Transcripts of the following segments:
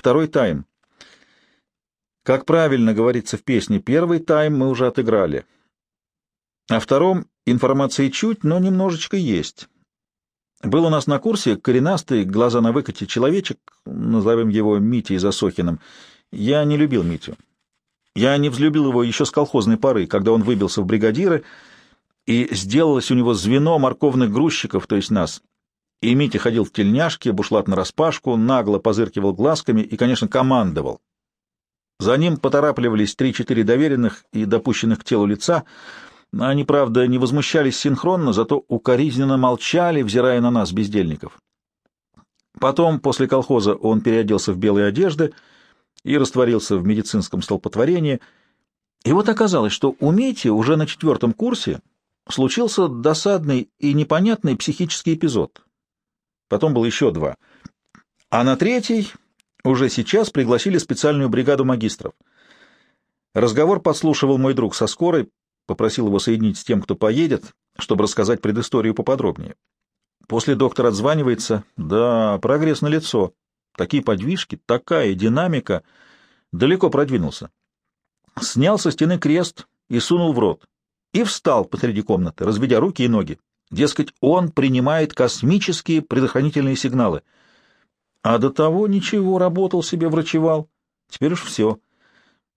Второй тайм. Как правильно говорится в песне, первый тайм мы уже отыграли. О втором информации чуть, но немножечко есть. Был у нас на курсе коренастый, глаза на выкате человечек, назовем его Митей Засохиным. Я не любил Митю. Я не взлюбил его еще с колхозной поры, когда он выбился в бригадиры, и сделалось у него звено морковных грузчиков, то есть нас. И Митя ходил в тельняшке, бушлат нараспашку, нагло позыркивал глазками и, конечно, командовал. За ним поторапливались три-четыре доверенных и допущенных к телу лица. Они, правда, не возмущались синхронно, зато укоризненно молчали, взирая на нас, бездельников. Потом, после колхоза, он переоделся в белые одежды и растворился в медицинском столпотворении. И вот оказалось, что у Мити уже на четвертом курсе случился досадный и непонятный психический эпизод. Потом было еще два. А на третий уже сейчас пригласили специальную бригаду магистров. Разговор подслушивал мой друг со скорой, попросил его соединить с тем, кто поедет, чтобы рассказать предысторию поподробнее. После доктор отзванивается. Да, прогресс налицо. Такие подвижки, такая динамика. Далеко продвинулся. Снял со стены крест и сунул в рот. И встал посреди комнаты, разведя руки и ноги. Дескать, он принимает космические предохранительные сигналы — а до того ничего, работал себе, врачевал. Теперь уж все.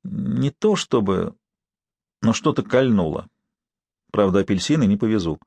Не то чтобы, но что-то кольнуло. Правда, апельсины не повезу.